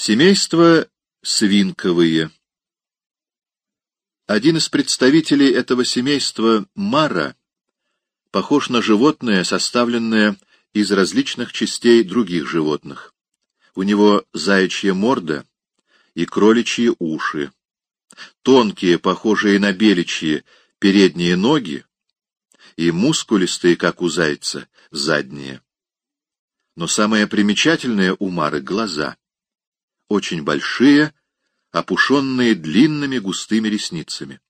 Семейство свинковые. Один из представителей этого семейства, Мара, похож на животное, составленное из различных частей других животных. У него заячья морда и кроличьи уши, тонкие, похожие на беличьи, передние ноги и мускулистые, как у зайца, задние. Но самое примечательное у Мары — глаза. Очень большие, опушенные длинными густыми ресницами.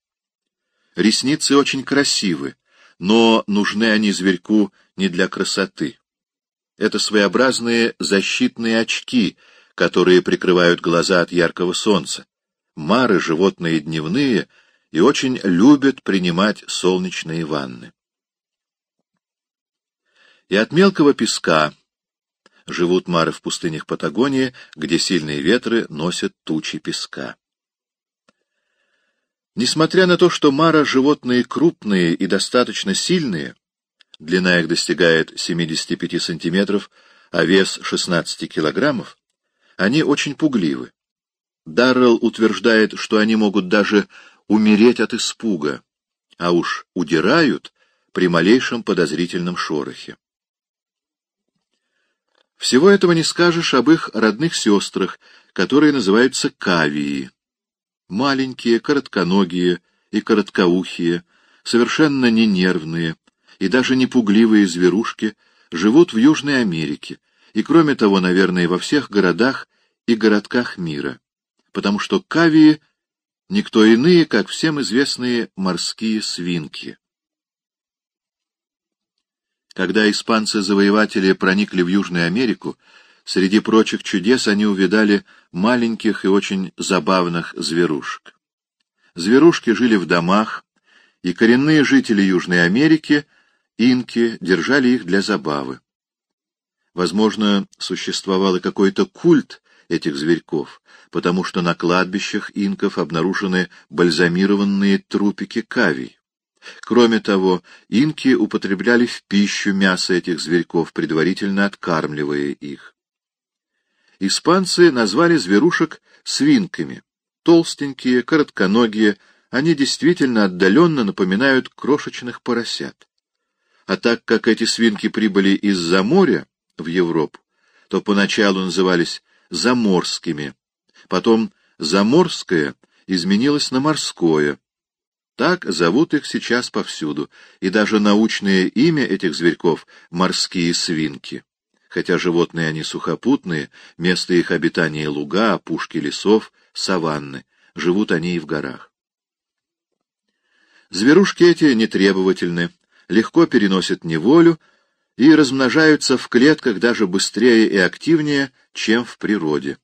Ресницы очень красивы, но нужны они зверьку не для красоты. Это своеобразные защитные очки, которые прикрывают глаза от яркого солнца. Мары — животные дневные и очень любят принимать солнечные ванны. И от мелкого песка живут мары в пустынях Патагонии, где сильные ветры носят тучи песка. Несмотря на то, что мара — животные крупные и достаточно сильные, длина их достигает 75 сантиметров, а вес 16 килограммов, они очень пугливы. Даррелл утверждает, что они могут даже умереть от испуга, а уж удирают при малейшем подозрительном шорохе. Всего этого не скажешь об их родных сестрах, которые называются кавии. Маленькие, коротконогие и короткоухие, совершенно не нервные и даже не пугливые зверушки живут в Южной Америке и, кроме того, наверное, во всех городах и городках мира, потому что кавии — никто иные, как всем известные морские свинки. Когда испанцы-завоеватели проникли в Южную Америку, среди прочих чудес они увидали маленьких и очень забавных зверушек. Зверушки жили в домах, и коренные жители Южной Америки, инки, держали их для забавы. Возможно, существовал и какой-то культ этих зверьков, потому что на кладбищах инков обнаружены бальзамированные трупики кавий. Кроме того, инки употребляли в пищу мясо этих зверьков, предварительно откармливая их. Испанцы назвали зверушек свинками. Толстенькие, коротконогие, они действительно отдаленно напоминают крошечных поросят. А так как эти свинки прибыли из-за моря в Европу, то поначалу назывались заморскими, потом заморское изменилось на морское, так зовут их сейчас повсюду, и даже научное имя этих зверьков — морские свинки. Хотя животные они сухопутные, место их обитания — луга, опушки лесов, саванны. Живут они и в горах. Зверушки эти нетребовательны, легко переносят неволю и размножаются в клетках даже быстрее и активнее, чем в природе.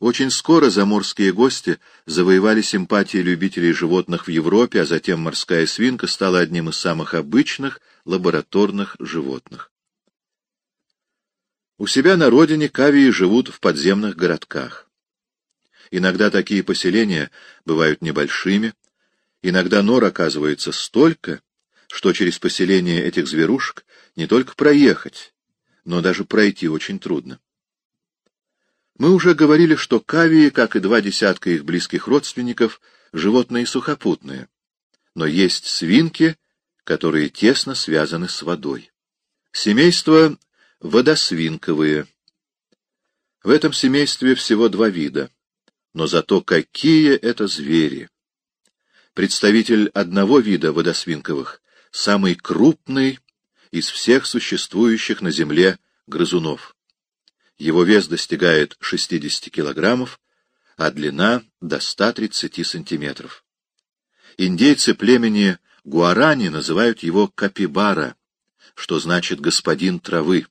Очень скоро заморские гости завоевали симпатии любителей животных в Европе, а затем морская свинка стала одним из самых обычных лабораторных животных. У себя на родине кавии живут в подземных городках. Иногда такие поселения бывают небольшими, иногда нор оказывается столько, что через поселение этих зверушек не только проехать, но даже пройти очень трудно. Мы уже говорили, что кавии, как и два десятка их близких родственников, животные сухопутные. Но есть свинки, которые тесно связаны с водой. Семейство водосвинковые. В этом семействе всего два вида, но зато какие это звери! Представитель одного вида водосвинковых, самый крупный из всех существующих на Земле грызунов. Его вес достигает 60 килограммов, а длина — до 130 сантиметров. Индейцы племени Гуарани называют его капибара, что значит «господин травы».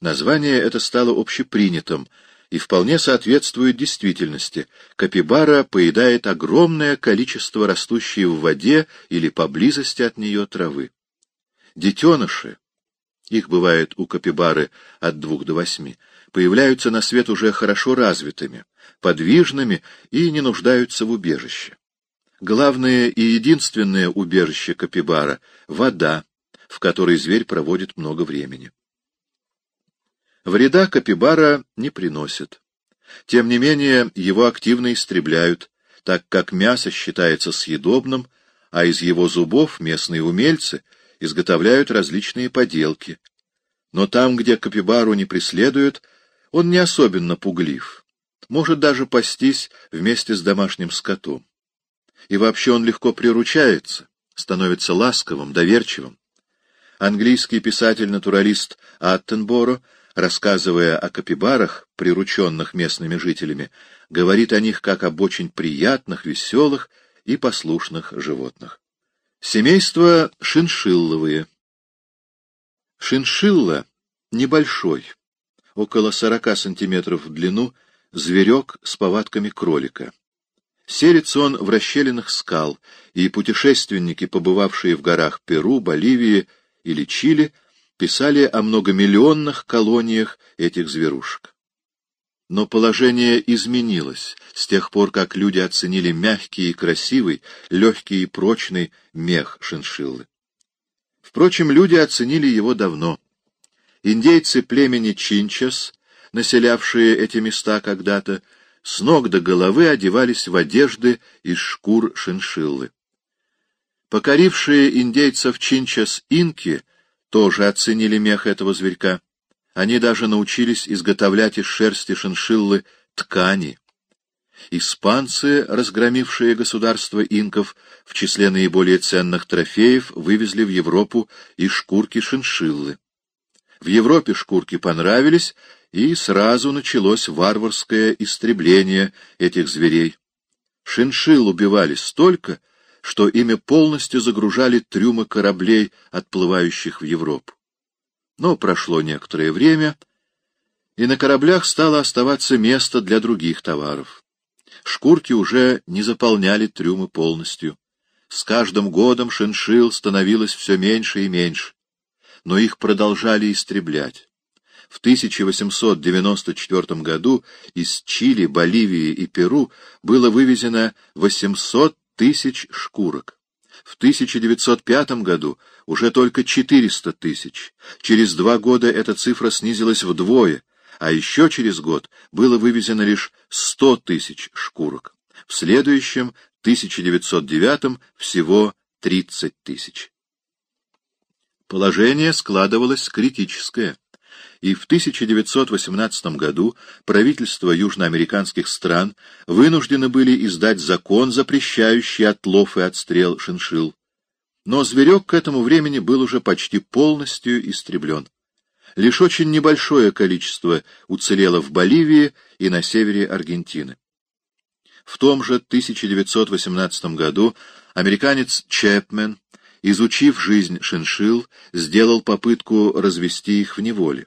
Название это стало общепринятым и вполне соответствует действительности. Капибара поедает огромное количество растущей в воде или поблизости от нее травы. Детеныши, их бывает у капибары от двух до восьми, появляются на свет уже хорошо развитыми, подвижными и не нуждаются в убежище. Главное и единственное убежище капибара — вода, в которой зверь проводит много времени. Вреда капибара не приносит. Тем не менее, его активно истребляют, так как мясо считается съедобным, а из его зубов местные умельцы изготовляют различные поделки. Но там, где капибару не преследуют, он не особенно пуглив, может даже пастись вместе с домашним скотом. И вообще он легко приручается, становится ласковым, доверчивым. Английский писатель-натуралист Аттенборо, рассказывая о капибарах, прирученных местными жителями, говорит о них как об очень приятных, веселых и послушных животных. Семейство шиншилловые. Шиншилла небольшой, около 40 сантиметров в длину, зверек с повадками кролика. Селится он в расщелинах скал, и путешественники, побывавшие в горах Перу, Боливии или Чили, писали о многомиллионных колониях этих зверушек. Но положение изменилось с тех пор, как люди оценили мягкий и красивый, легкий и прочный мех шиншиллы. Впрочем, люди оценили его давно. Индейцы племени Чинчас, населявшие эти места когда-то, с ног до головы одевались в одежды из шкур шиншиллы. Покорившие индейцев Чинчас инки тоже оценили мех этого зверька. Они даже научились изготовлять из шерсти шиншиллы ткани. Испанцы, разгромившие государство инков, в числе наиболее ценных трофеев вывезли в Европу и шкурки шиншиллы. В Европе шкурки понравились, и сразу началось варварское истребление этих зверей. Шиншил убивали столько, что ими полностью загружали трюмы кораблей, отплывающих в Европу. Но прошло некоторое время, и на кораблях стало оставаться место для других товаров. Шкурки уже не заполняли трюмы полностью. С каждым годом шиншил становилось все меньше и меньше, но их продолжали истреблять. В 1894 году из Чили, Боливии и Перу было вывезено 800 тысяч шкурок. В 1905 году уже только 400 тысяч. Через два года эта цифра снизилась вдвое, а еще через год было вывезено лишь 100 тысяч шкурок. В следующем, 1909 всего 30 тысяч. Положение складывалось критическое и в 1918 году правительства южноамериканских стран вынуждены были издать закон, запрещающий отлов и отстрел шиншилл. Но зверек к этому времени был уже почти полностью истреблен. Лишь очень небольшое количество уцелело в Боливии и на севере Аргентины. В том же 1918 году американец Чепмен, изучив жизнь шиншилл, сделал попытку развести их в неволе.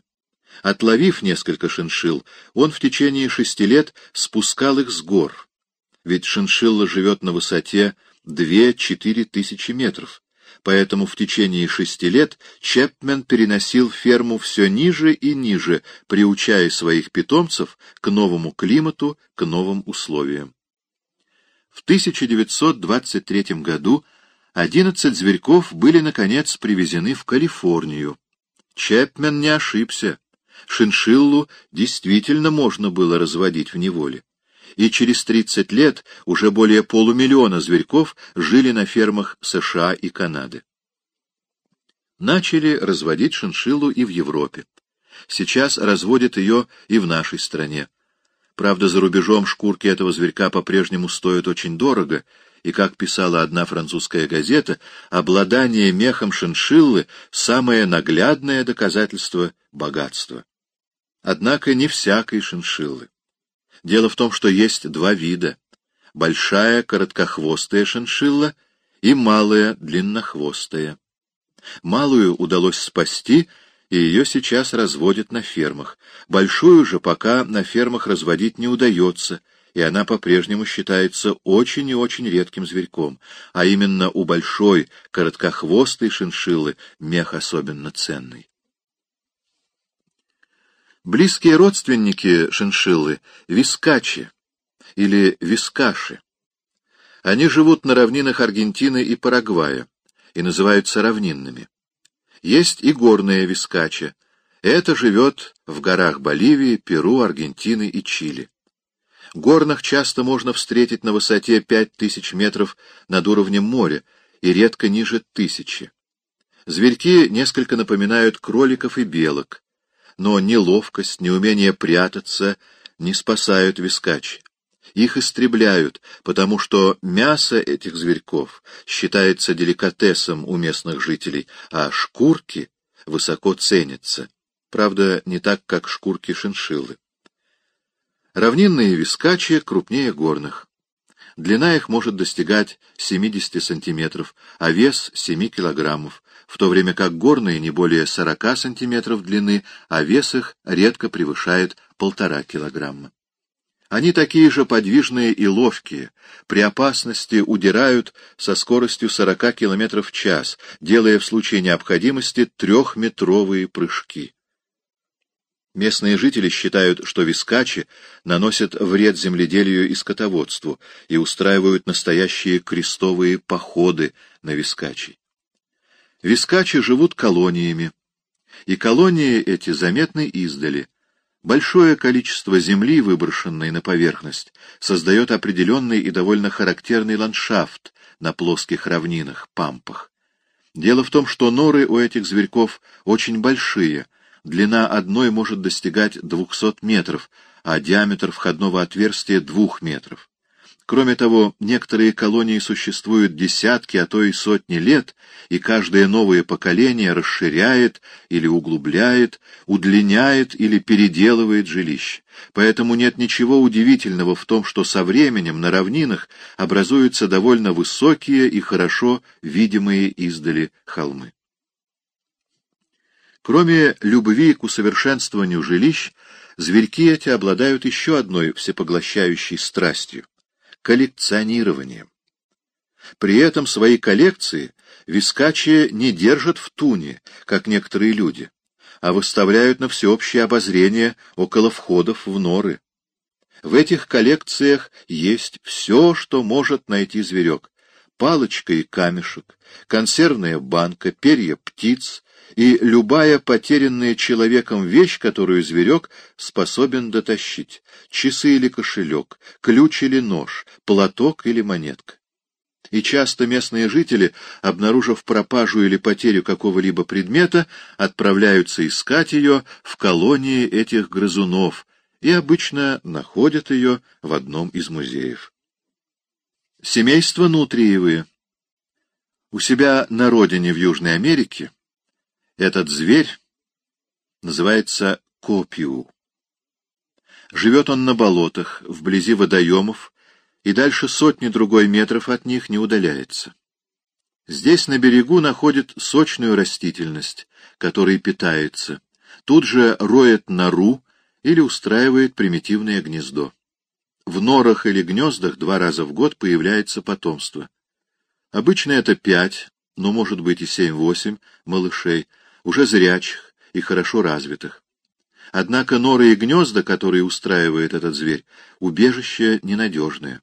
Отловив несколько шиншилл, он в течение шести лет спускал их с гор. Ведь шиншилла живет на высоте 2-4 тысячи метров. Поэтому в течение шести лет Чепмен переносил ферму все ниже и ниже, приучая своих питомцев к новому климату, к новым условиям. В 1923 году 11 зверьков были, наконец, привезены в Калифорнию. Чепмен не ошибся шиншиллу действительно можно было разводить в неволе. И через 30 лет уже более полумиллиона зверьков жили на фермах США и Канады. Начали разводить шиншиллу и в Европе. Сейчас разводят ее и в нашей стране. Правда, за рубежом шкурки этого зверька по-прежнему стоят очень дорого, и, как писала одна французская газета, обладание мехом шиншиллы — самое наглядное доказательство богатства. Однако не всякой шиншиллы. Дело в том, что есть два вида — большая короткохвостая шиншилла и малая длиннохвостая. Малую удалось спасти, и ее сейчас разводят на фермах. Большую же пока на фермах разводить не удается, и она по-прежнему считается очень и очень редким зверьком, а именно у большой короткохвостой шиншиллы мех особенно ценный. Близкие родственники шиншиллы — вискачи или вискаши. Они живут на равнинах Аргентины и Парагвая и называются равнинными. Есть и горная вискача. Это живет в горах Боливии, Перу, Аргентины и Чили. Горных часто можно встретить на высоте 5000 метров над уровнем моря и редко ниже тысячи. Зверьки несколько напоминают кроликов и белок, но ни ловкость, ни умение прятаться не спасают вискачи. Их истребляют, потому что мясо этих зверьков считается деликатесом у местных жителей, а шкурки высоко ценятся. Правда, не так, как шкурки шиншиллы. Равнинные вискачи крупнее горных. Длина их может достигать 70 сантиметров, а вес — 7 килограммов, в то время как горные не более 40 сантиметров длины, а вес их редко превышает полтора килограмма. Они такие же подвижные и ловкие, при опасности удирают со скоростью 40 км в час, делая в случае необходимости трехметровые прыжки. Местные жители считают, что вискачи наносят вред земледелию и скотоводству и устраивают настоящие крестовые походы на вискачей. Вискачи живут колониями, и колонии эти заметны издали. Большое количество земли, выброшенной на поверхность, создает определенный и довольно характерный ландшафт на плоских равнинах, пампах. Дело в том, что норы у этих зверьков очень большие, длина одной может достигать 200 метров, а диаметр входного отверстия — 2 метров. Кроме того, некоторые колонии существуют десятки, а то и сотни лет, и каждое новое поколение расширяет или углубляет, удлиняет или переделывает жилище. Поэтому нет ничего удивительного в том, что со временем на равнинах образуются довольно высокие и хорошо видимые издали холмы. Кроме любви к усовершенствованию жилищ, зверьки эти обладают еще одной всепоглощающей страстью коллекционированием. При этом свои коллекции вискачи не держат в туне, как некоторые люди, а выставляют на всеобщее обозрение около входов в норы. В этих коллекциях есть все, что может найти зверек. Палочка и камешек, консервная банка, перья птиц, и любая потерянная человеком вещь, которую зверек способен дотащить, часы или кошелек, ключ или нож, платок или монетка. И часто местные жители, обнаружив пропажу или потерю какого-либо предмета, отправляются искать ее в колонии этих грызунов и обычно находят ее в одном из музеев. Семейство Нутриевые У себя на родине в Южной Америке этот зверь называется копиу. Живет он на болотах, вблизи водоемов, и дальше сотни другой метров от них не удаляется. Здесь на берегу находит сочную растительность, которой питается, тут же роет нору или устраивает примитивное гнездо. В норах или гнездах два раза в год появляется потомство. Обычно это пять, но может быть и семь-восемь малышей, уже зрячих и хорошо развитых. Однако норы и гнезда, которые устраивает этот зверь, убежище ненадежное.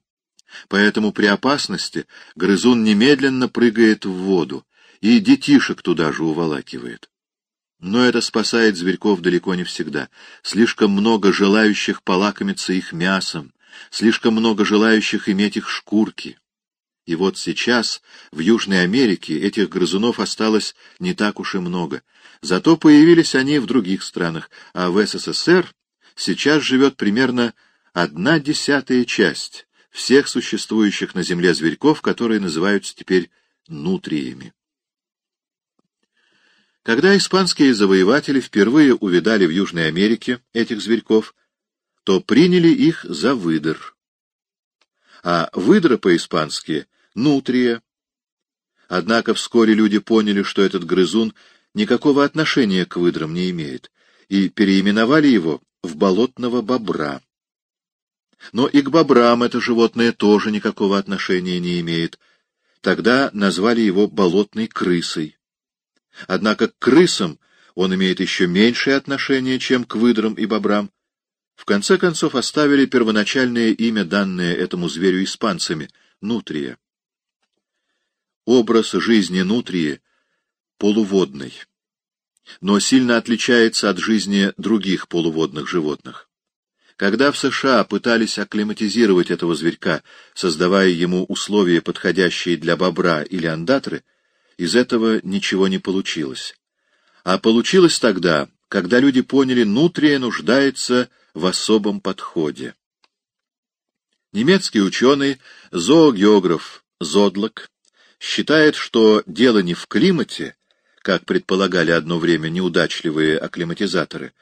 Поэтому при опасности грызун немедленно прыгает в воду и детишек туда же уволакивает. Но это спасает зверьков далеко не всегда. Слишком много желающих полакомиться их мясом, слишком много желающих иметь их шкурки. И вот сейчас в Южной Америке этих грызунов осталось не так уж и много. Зато появились они в других странах, а в СССР сейчас живет примерно одна десятая часть всех существующих на Земле зверьков, которые называются теперь нутриями. Когда испанские завоеватели впервые увидали в Южной Америке этих зверьков, то приняли их за выдр. А выдра по-испански нутрия. Однако вскоре люди поняли, что этот грызун никакого отношения к выдрам не имеет, и переименовали его в болотного бобра. Но и к бобрам это животное тоже никакого отношения не имеет. Тогда назвали его болотной крысой. Однако к крысам он имеет еще меньшее отношение, чем к выдрам и бобрам. В конце концов оставили первоначальное имя, данное этому зверю испанцами — нутрия. Образ жизни нутрии полуводный, но сильно отличается от жизни других полуводных животных. Когда в США пытались акклиматизировать этого зверька, создавая ему условия, подходящие для бобра или андатры, из этого ничего не получилось. А получилось тогда, когда люди поняли, нутрия нуждается в особом подходе. Немецкий ученый, зоогеограф Зодлок считает, что дело не в климате, как предполагали одно время неудачливые акклиматизаторы,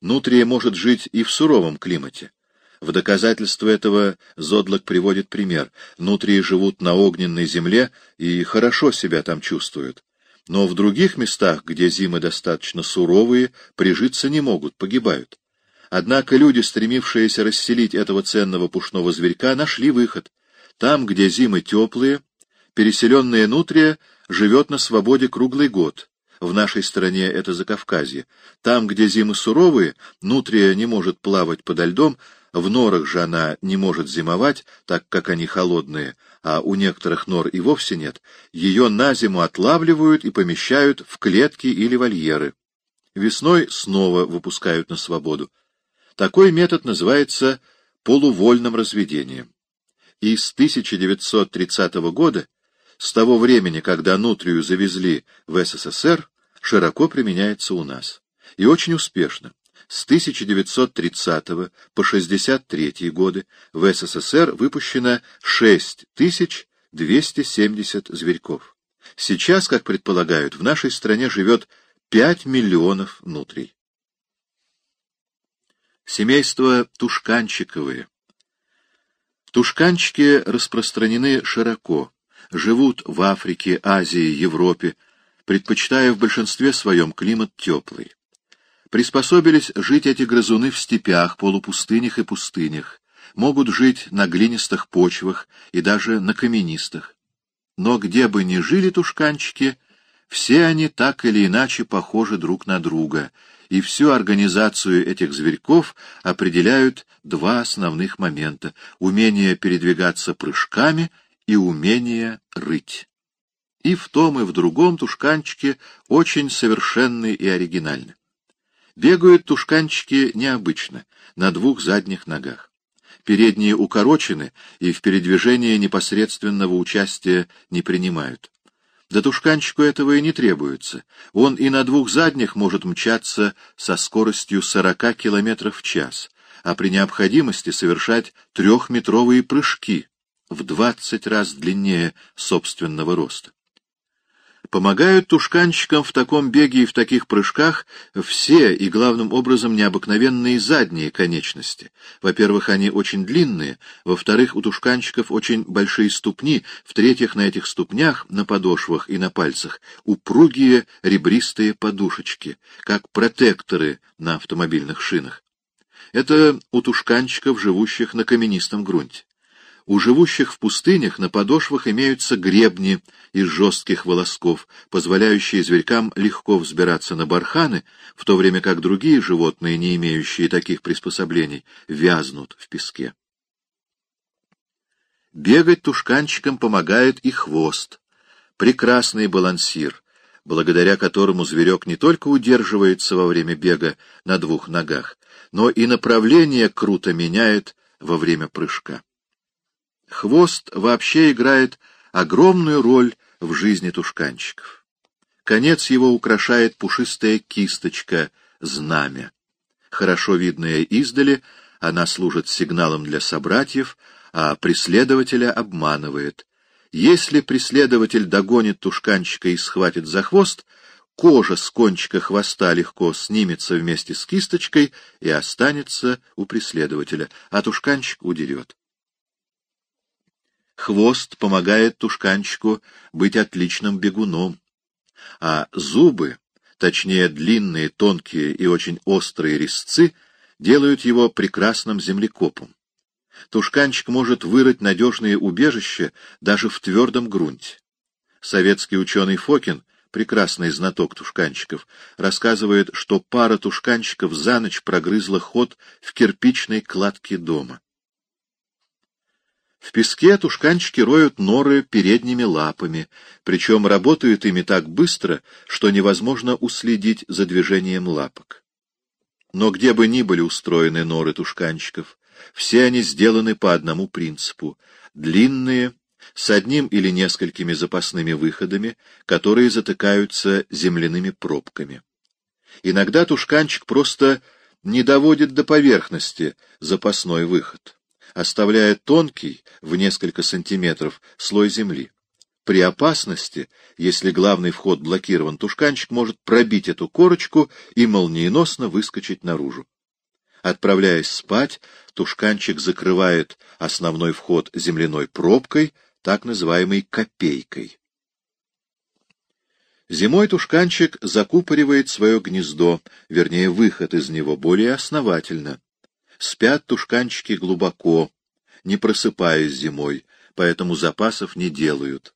Нутрия может жить и в суровом климате. В доказательство этого Зодлок приводит пример. Нутрии живут на огненной земле и хорошо себя там чувствуют. Но в других местах, где зимы достаточно суровые, прижиться не могут, погибают. Однако люди, стремившиеся расселить этого ценного пушного зверька, нашли выход. Там, где зимы теплые, переселенная нутрия живет на свободе круглый год, в нашей стране это Закавказье. Там, где зимы суровые, нутрия не может плавать подо льдом, в норах же она не может зимовать, так как они холодные, а у некоторых нор и вовсе нет, ее на зиму отлавливают и помещают в клетки или вольеры. Весной снова выпускают на свободу. Такой метод называется полувольным разведением. И с 1930 года с того времени, когда нутрию завезли в СССР, широко применяется у нас. И очень успешно. С 1930 по 1963 годы в СССР выпущено 6270 зверьков. Сейчас, как предполагают, в нашей стране живет 5 миллионов нутрий. Семейство тушканчиковые. Тушканчики распространены широко живут в Африке, Азии, Европе, предпочитая в большинстве своем климат теплый. Приспособились жить эти грызуны в степях, полупустынях и пустынях, могут жить на глинистых почвах и даже на каменистых. Но где бы ни жили тушканчики, все они так или иначе похожи друг на друга, и всю организацию этих зверьков определяют два основных момента — умение передвигаться прыжками и умение рыть. И в том, и в другом тушканчики очень совершенны и оригинальны. Бегают тушканчики необычно, на двух задних ногах. Передние укорочены и в передвижении непосредственного участия не принимают. Да тушканчику этого и не требуется. Он и на двух задних может мчаться со скоростью 40 км в час, а при необходимости совершать трехметровые прыжки, в двадцать раз длиннее собственного роста. Помогают тушканчикам в таком беге и в таких прыжках все, и главным образом необыкновенные задние конечности. Во-первых, они очень длинные, во-вторых, у тушканчиков очень большие ступни, в-третьих, на этих ступнях, на подошвах и на пальцах упругие ребристые подушечки, как протекторы на автомобильных шинах. Это у тушканчиков, живущих на каменистом грунте. У живущих в пустынях на подошвах имеются гребни из жестких волосков, позволяющие зверькам легко взбираться на барханы, в то время как другие животные, не имеющие таких приспособлений, вязнут в песке. Бегать тушканчикам помогает и хвост, прекрасный балансир, благодаря которому зверек не только удерживается во время бега на двух ногах, но и направление круто меняет во время прыжка. Хвост вообще играет огромную роль в жизни тушканчиков. Конец его украшает пушистая кисточка, знамя. Хорошо видная издали, она служит сигналом для собратьев, а преследователя обманывает. Если преследователь догонит тушканчика и схватит за хвост, кожа с кончика хвоста легко снимется вместе с кисточкой и останется у преследователя, а тушканчик удерет. Хвост помогает тушканчику быть отличным бегуном, а зубы, точнее длинные, тонкие и очень острые резцы, делают его прекрасным землекопом. Тушканчик может вырыть надежные убежища даже в твердом грунте. Советский ученый Фокин, прекрасный знаток тушканчиков, рассказывает, что пара тушканчиков за ночь прогрызла ход в кирпичной кладке дома. В песке тушканчики роют норы передними лапами, причем работают ими так быстро, что невозможно уследить за движением лапок. Но где бы ни были устроены норы тушканчиков, все они сделаны по одному принципу — длинные, с одним или несколькими запасными выходами, которые затыкаются земляными пробками. Иногда тушканчик просто не доводит до поверхности запасной выход, оставляя тонкий, в несколько сантиметров, слой земли. При опасности, если главный вход блокирован, тушканчик может пробить эту корочку и молниеносно выскочить наружу. Отправляясь спать, тушканчик закрывает основной вход земляной пробкой, так называемой копейкой. Зимой тушканчик закупоривает свое гнездо, вернее, выход из него более основательно. Спят тушканчики глубоко, не просыпаясь зимой, поэтому запасов не делают.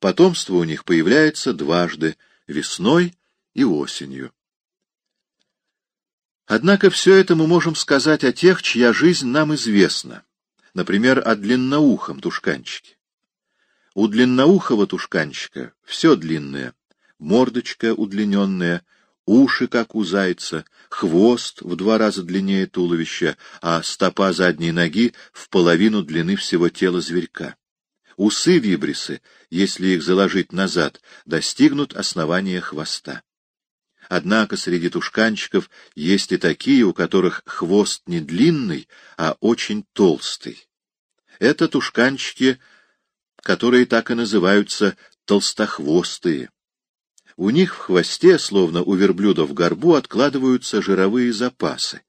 Потомство у них появляется дважды — весной и осенью. Однако все это мы можем сказать о тех, чья жизнь нам известна, например, о длинноухом тушканчике. У длинноухого тушканчика все длинное, мордочка удлиненная, уши, как у зайца, хвост в два раза длиннее туловища, а стопа задней ноги в половину длины всего тела зверька. Усы вибрисы, если их заложить назад, достигнут основания хвоста. Однако среди тушканчиков есть и такие, у которых хвост не длинный, а очень толстый. Это тушканчики, которые так и называются толстохвостые. У них в хвосте, словно у верблюда в горбу, откладываются жировые запасы.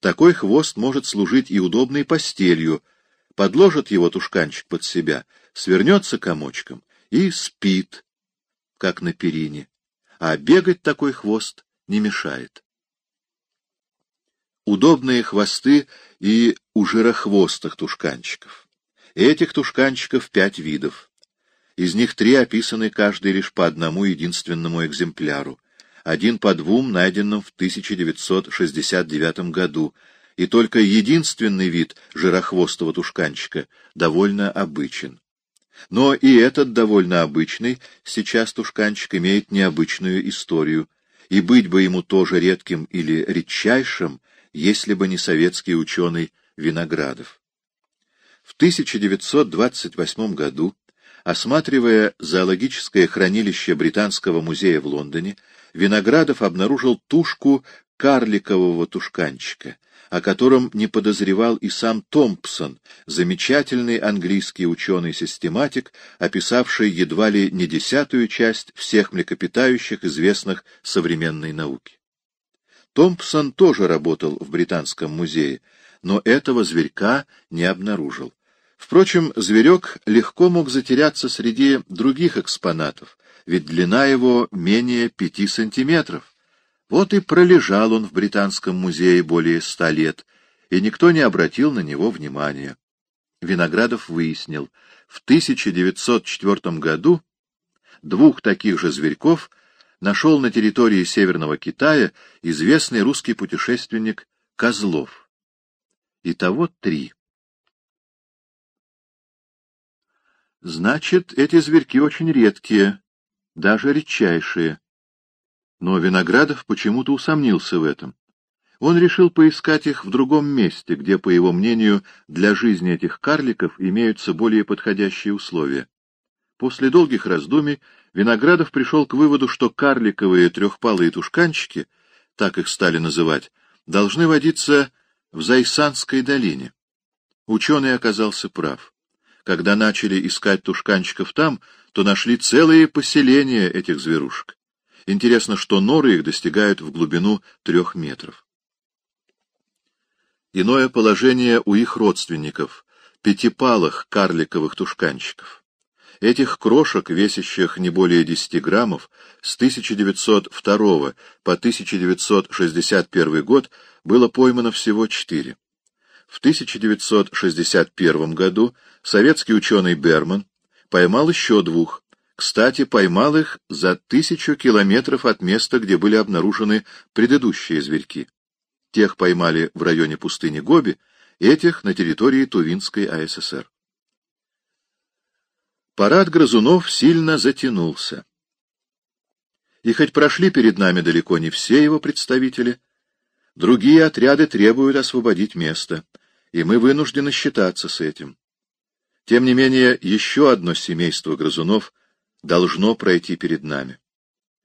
Такой хвост может служить и удобной постелью. Подложит его тушканчик под себя, свернется комочком и спит, как на перине. А бегать такой хвост не мешает. Удобные хвосты и у жирохвостых тушканчиков. Этих тушканчиков пять видов. Из них три описаны каждый лишь по одному единственному экземпляру, один по двум, найденным в 1969 году, и только единственный вид жирохвостого тушканчика довольно обычен. Но и этот довольно обычный сейчас тушканчик имеет необычную историю, и быть бы ему тоже редким или редчайшим, если бы не советский ученый Виноградов. В 1928 году Осматривая зоологическое хранилище Британского музея в Лондоне, Виноградов обнаружил тушку карликового тушканчика, о котором не подозревал и сам Томпсон, замечательный английский ученый-систематик, описавший едва ли не десятую часть всех млекопитающих, известных современной науке. Томпсон тоже работал в Британском музее, но этого зверька не обнаружил. Впрочем, зверек легко мог затеряться среди других экспонатов, ведь длина его менее пяти сантиметров. Вот и пролежал он в Британском музее более ста лет, и никто не обратил на него внимания. Виноградов выяснил, в 1904 году двух таких же зверьков нашел на территории Северного Китая известный русский путешественник Козлов. Итого три. Значит, эти зверьки очень редкие, даже редчайшие. Но Виноградов почему-то усомнился в этом. Он решил поискать их в другом месте, где, по его мнению, для жизни этих карликов имеются более подходящие условия. После долгих раздумий Виноградов пришел к выводу, что карликовые трехпалые тушканчики, так их стали называть, должны водиться в Зайсанской долине. Ученый оказался прав. Когда начали искать тушканчиков там, то нашли целые поселения этих зверушек. Интересно, что норы их достигают в глубину трех метров. Иное положение у их родственников, пятипалых карликовых тушканчиков. Этих крошек, весящих не более 10 граммов, с 1902 по 1961 год было поймано всего четыре. В 1961 году советский ученый Берман поймал еще двух. Кстати, поймал их за тысячу километров от места, где были обнаружены предыдущие зверьки. Тех поймали в районе пустыни Гоби, этих — на территории Тувинской АССР. Парад грызунов сильно затянулся. И хоть прошли перед нами далеко не все его представители, Другие отряды требуют освободить место, и мы вынуждены считаться с этим. Тем не менее, еще одно семейство грызунов должно пройти перед нами.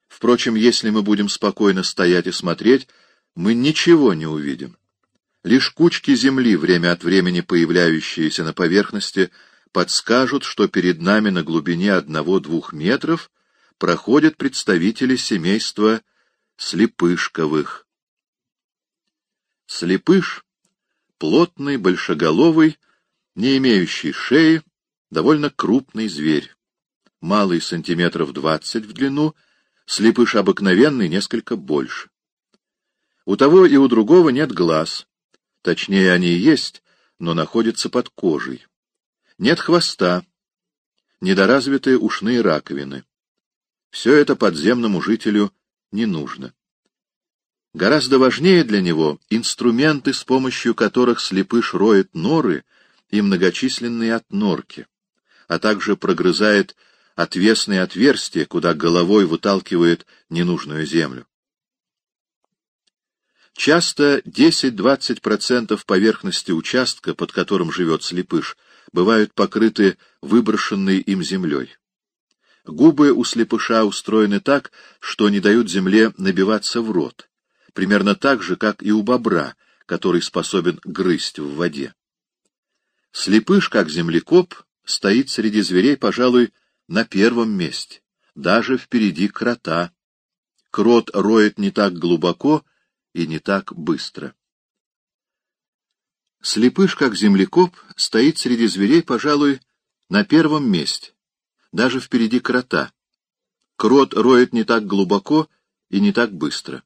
Впрочем, если мы будем спокойно стоять и смотреть, мы ничего не увидим. Лишь кучки земли, время от времени появляющиеся на поверхности, подскажут, что перед нами на глубине одного-двух метров проходят представители семейства слепышковых. Слепыш — плотный, большеголовый, не имеющий шеи, довольно крупный зверь. Малый сантиметров двадцать в длину, слепыш обыкновенный несколько больше. У того и у другого нет глаз. Точнее, они есть, но находятся под кожей. Нет хвоста, недоразвитые ушные раковины. Все это подземному жителю не нужно. Гораздо важнее для него инструменты, с помощью которых слепыш роет норы и многочисленные отнорки, а также прогрызает отвесные отверстия, куда головой выталкивает ненужную землю. Часто 10-20% поверхности участка, под которым живет слепыш, бывают покрыты выброшенной им землей. Губы у слепыша устроены так, что не дают земле набиваться в рот, примерно так же, как и у бобра, который способен грызть в воде. Слепыш, как землекоп, стоит среди зверей, пожалуй, на первом месте, даже впереди крота. Крот роет не так глубоко и не так быстро. Слепыш, как землекоп, стоит среди зверей, пожалуй, на первом месте, даже впереди крота. Крот роет не так глубоко и не так быстро.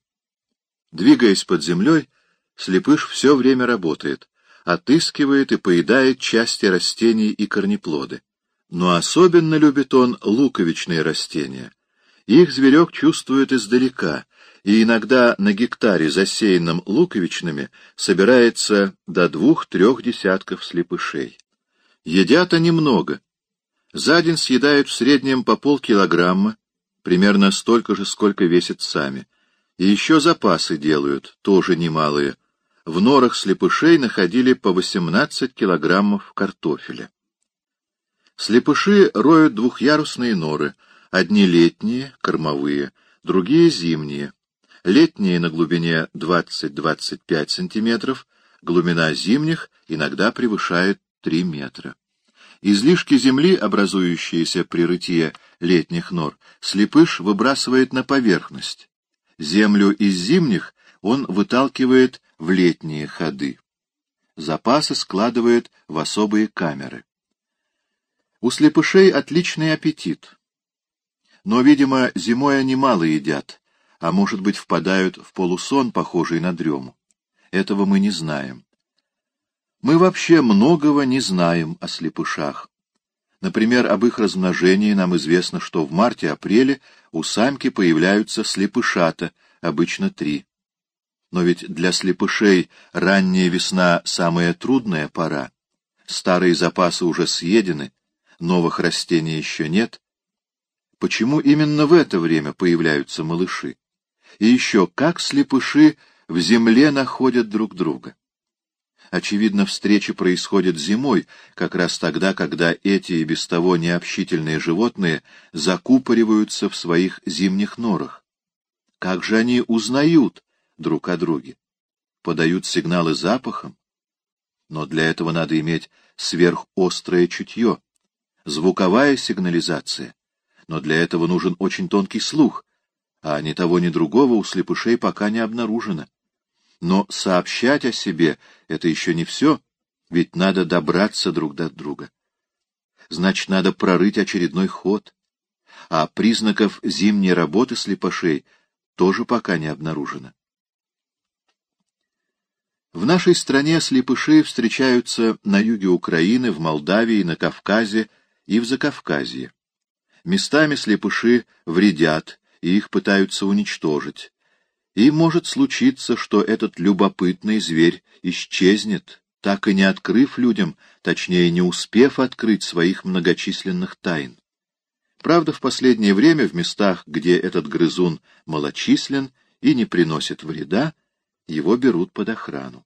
Двигаясь под землей, слепыш все время работает, отыскивает и поедает части растений и корнеплоды. Но особенно любит он луковичные растения. Их зверек чувствует издалека, и иногда на гектаре, засеянном луковичными, собирается до двух-трех десятков слепышей. Едят они много, за день съедают в среднем по полкилограмма, примерно столько же, сколько весят сами. И еще запасы делают, тоже немалые. В норах слепышей находили по 18 килограммов картофеля. Слепыши роют двухъярусные норы, одни летние, кормовые, другие зимние. Летние на глубине 20-25 сантиметров, глубина зимних иногда превышает 3 метра. Излишки земли, образующиеся при рытье летних нор, слепыш выбрасывает на поверхность. Землю из зимних он выталкивает в летние ходы. Запасы складывает в особые камеры. У слепышей отличный аппетит. Но, видимо, зимой они мало едят, а, может быть, впадают в полусон, похожий на дрему. Этого мы не знаем. Мы вообще многого не знаем о слепышах. Например, об их размножении нам известно, что в марте-апреле у самки появляются слепышата, обычно три. Но ведь для слепышей ранняя весна — самая трудная пора. Старые запасы уже съедены, новых растений еще нет. Почему именно в это время появляются малыши? И еще, как слепыши в земле находят друг друга? Очевидно, встречи происходят зимой, как раз тогда, когда эти и без того необщительные животные закупориваются в своих зимних норах. Как же они узнают друг о друге? Подают сигналы запахом? Но для этого надо иметь сверхострое чутье, звуковая сигнализация. Но для этого нужен очень тонкий слух, а ни того, ни другого у слепышей пока не обнаружено. Но сообщать о себе — это еще не все, ведь надо добраться друг до друга. Значит, надо прорыть очередной ход. А признаков зимней работы слепошей тоже пока не обнаружено. В нашей стране слепыши встречаются на юге Украины, в Молдавии, на Кавказе и в Закавказье. Местами слепыши вредят, и их пытаются уничтожить. И может случиться, что этот любопытный зверь исчезнет, так и не открыв людям, точнее, не успев открыть своих многочисленных тайн. Правда, в последнее время в местах, где этот грызун малочислен и не приносит вреда, его берут под охрану.